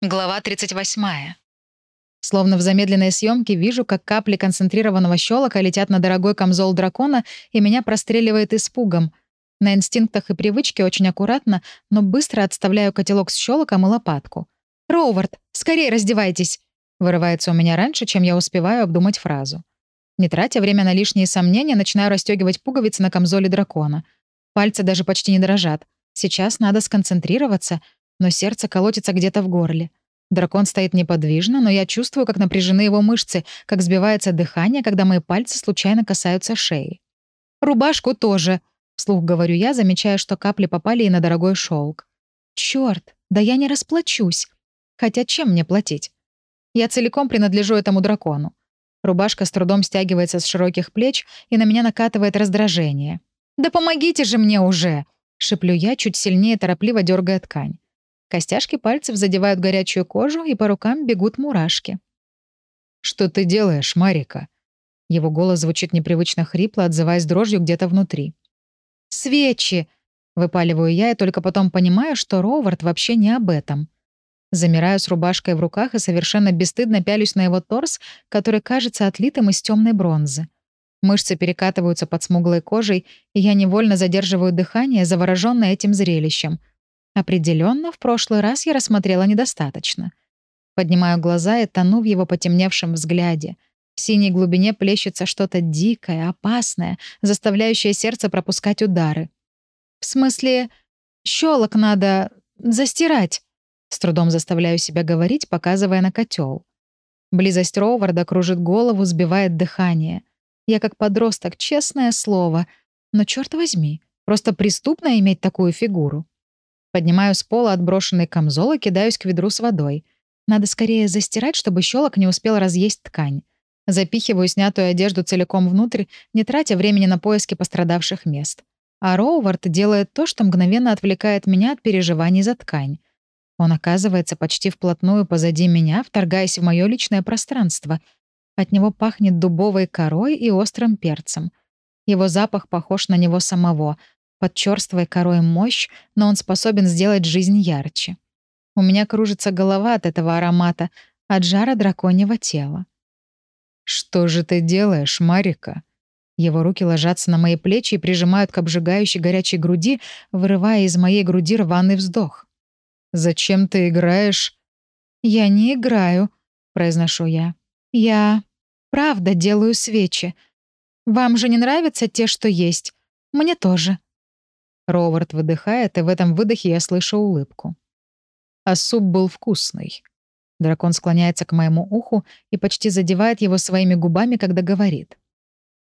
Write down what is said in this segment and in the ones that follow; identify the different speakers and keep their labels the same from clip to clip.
Speaker 1: Глава 38.
Speaker 2: Словно в замедленной съемке вижу, как капли концентрированного щелока летят на дорогой камзол дракона, и меня простреливает испугом. На инстинктах и привычке очень аккуратно, но быстро отставляю котелок с щелоком и лопатку. «Роувард, скорее раздевайтесь!» Вырывается у меня раньше, чем я успеваю обдумать фразу. Не тратя время на лишние сомнения, начинаю расстегивать пуговицы на камзоле дракона. Пальцы даже почти не дрожат. Сейчас надо сконцентрироваться — но сердце колотится где-то в горле. Дракон стоит неподвижно, но я чувствую, как напряжены его мышцы, как сбивается дыхание, когда мои пальцы случайно касаются шеи. «Рубашку тоже», — вслух говорю я, замечая, что капли попали и на дорогой шелк. Черт, да я не расплачусь. Хотя чем мне платить? Я целиком принадлежу этому дракону. Рубашка с трудом стягивается с широких плеч, и на меня накатывает раздражение. «Да помогите же мне уже!» — шеплю я, чуть сильнее торопливо дергая ткань. Костяшки пальцев задевают горячую кожу, и по рукам бегут мурашки.
Speaker 3: «Что ты делаешь, Марика?» Его голос звучит непривычно хрипло, отзываясь дрожью где-то внутри.
Speaker 2: «Свечи!» — выпаливаю я, и только потом понимаю, что Ровард вообще не об этом. Замираю с рубашкой в руках и совершенно бесстыдно пялюсь на его торс, который кажется отлитым из темной бронзы. Мышцы перекатываются под смуглой кожей, и я невольно задерживаю дыхание, заворожённое этим зрелищем — Определенно, в прошлый раз я рассмотрела недостаточно. Поднимаю глаза и тону в его потемневшем взгляде. В синей глубине плещется что-то дикое, опасное, заставляющее сердце пропускать удары. «В смысле, щелок надо застирать?» С трудом заставляю себя говорить, показывая на котел. Близость Роуварда кружит голову, сбивает дыхание. Я как подросток, честное слово. Но черт возьми, просто преступно иметь такую фигуру. Поднимаю с пола отброшенный камзол и кидаюсь к ведру с водой. Надо скорее застирать, чтобы щелок не успел разъесть ткань. Запихиваю снятую одежду целиком внутрь, не тратя времени на поиски пострадавших мест. А Роувард делает то, что мгновенно отвлекает меня от переживаний за ткань. Он оказывается почти вплотную позади меня, вторгаясь в мое личное пространство. От него пахнет дубовой корой и острым перцем. Его запах похож на него самого, под черствой корой мощь, но он способен сделать жизнь ярче. У меня кружится голова от этого аромата, от жара драконьего тела.
Speaker 3: «Что же ты делаешь, Марика?» Его руки ложатся на мои плечи и прижимают к обжигающей горячей груди, вырывая из моей груди рваный вздох. «Зачем ты играешь?»
Speaker 2: «Я не играю», — произношу я. «Я правда делаю свечи. Вам же не нравятся те, что есть? Мне тоже.
Speaker 3: Ровард выдыхает, и в этом выдохе я слышу улыбку. А суп был вкусный. Дракон склоняется к моему уху и почти задевает его своими губами, когда говорит.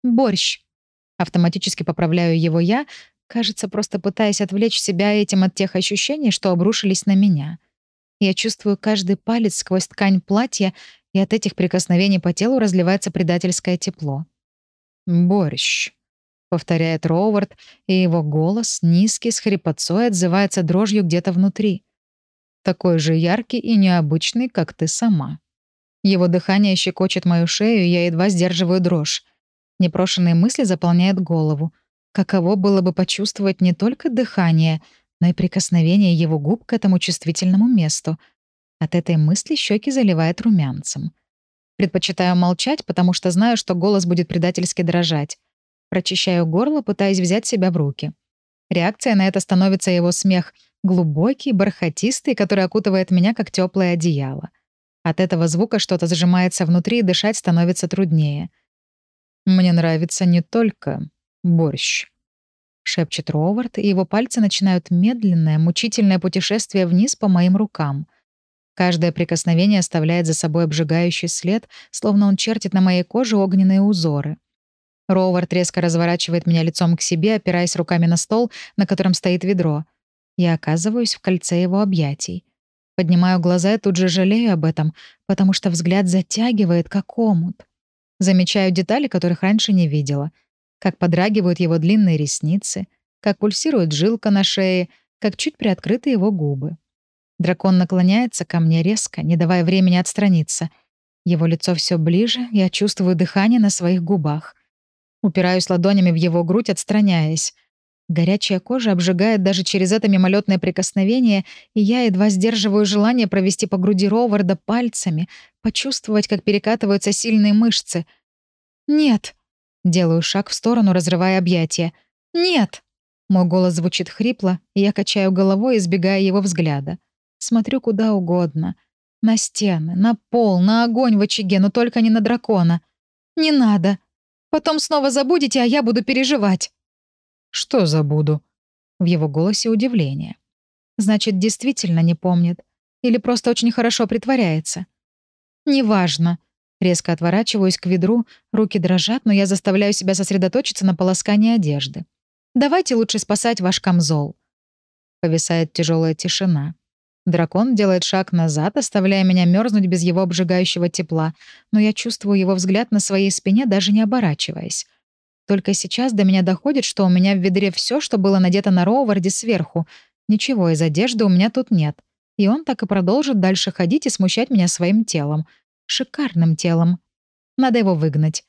Speaker 2: «Борщ». Автоматически поправляю его я, кажется, просто пытаясь отвлечь себя этим от тех ощущений, что обрушились на меня. Я чувствую каждый палец сквозь ткань платья, и от этих прикосновений по телу разливается предательское тепло.
Speaker 3: «Борщ», повторяет Роувард, и его голос, низкий, с хрипотцой, отзывается дрожью где-то внутри. Такой же яркий и необычный, как ты сама.
Speaker 2: Его дыхание щекочет мою шею, и я едва сдерживаю дрожь. Непрошенные мысли заполняют голову. Каково было бы почувствовать не только дыхание, но и прикосновение его губ к этому чувствительному месту. От этой мысли щеки заливает румянцем. Предпочитаю молчать, потому что знаю, что голос будет предательски дрожать. Прочищаю горло, пытаясь взять себя в руки. Реакция на это становится его смех, глубокий, бархатистый, который окутывает меня как теплое одеяло. От этого звука что-то зажимается внутри, и дышать становится труднее.
Speaker 3: «Мне нравится не только борщ», — шепчет Ровард, и его пальцы начинают медленное, мучительное путешествие вниз по моим рукам.
Speaker 2: Каждое прикосновение оставляет за собой обжигающий след, словно он чертит на моей коже огненные узоры. Роувард резко разворачивает меня лицом к себе, опираясь руками на стол, на котором стоит ведро. Я оказываюсь в кольце его объятий. Поднимаю глаза и тут же жалею об этом, потому что взгляд затягивает, как омут. Замечаю детали, которых раньше не видела. Как подрагивают его длинные ресницы, как пульсирует жилка на шее, как чуть приоткрыты его губы. Дракон наклоняется ко мне резко, не давая времени отстраниться. Его лицо все ближе, я чувствую дыхание на своих губах. Упираюсь ладонями в его грудь, отстраняясь. Горячая кожа обжигает даже через это мимолетное прикосновение, и я едва сдерживаю желание провести по груди Роварда пальцами, почувствовать, как перекатываются сильные мышцы. «Нет!» — делаю шаг в сторону, разрывая объятия. «Нет!» Мой голос звучит хрипло, и я качаю головой, избегая его взгляда. Смотрю куда угодно. На стены, на пол, на огонь в очаге, но только не на дракона. «Не надо. Потом снова забудете, а я буду переживать».
Speaker 3: «Что забуду?»
Speaker 2: В его голосе удивление. «Значит, действительно не помнит. Или просто очень хорошо притворяется». «Неважно». Резко отворачиваюсь к ведру, руки дрожат, но я заставляю себя сосредоточиться на полоскании одежды. «Давайте лучше спасать ваш камзол». Повисает тяжелая тишина. Дракон делает шаг назад, оставляя меня мерзнуть без его обжигающего тепла, но я чувствую его взгляд на своей спине, даже не оборачиваясь. Только сейчас до меня доходит, что у меня в ведре все, что было надето на Роуварде сверху. Ничего из одежды у меня тут нет. И он так и продолжит дальше ходить и смущать меня своим телом. Шикарным телом. Надо его выгнать.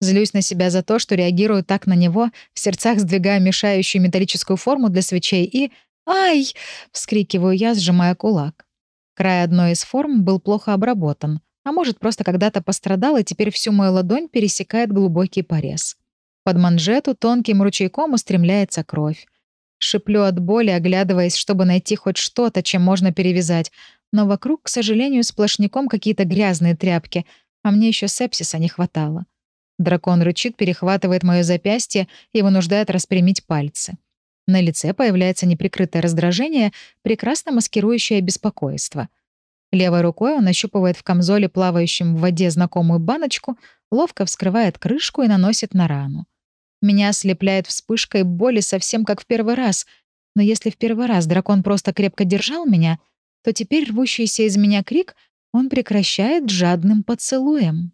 Speaker 2: Злюсь на себя за то, что реагирую так на него, в сердцах сдвигая мешающую металлическую форму для свечей и... «Ай!» — вскрикиваю я, сжимая кулак. Край одной из форм был плохо обработан, а может, просто когда-то пострадал, и теперь всю мою ладонь пересекает глубокий порез. Под манжету тонким ручейком устремляется кровь. Шиплю от боли, оглядываясь, чтобы найти хоть что-то, чем можно перевязать. Но вокруг, к сожалению, сплошняком какие-то грязные тряпки, а мне еще сепсиса не хватало. Дракон рычит, перехватывает мое запястье и вынуждает распрямить пальцы. На лице появляется неприкрытое раздражение, прекрасно маскирующее беспокойство. Левой рукой он ощупывает в камзоле, плавающем в воде, знакомую баночку, ловко вскрывает крышку и наносит на рану. Меня ослепляет вспышкой боли совсем как в первый раз. Но если в первый раз дракон просто крепко держал меня, то теперь рвущийся из меня крик он прекращает жадным поцелуем.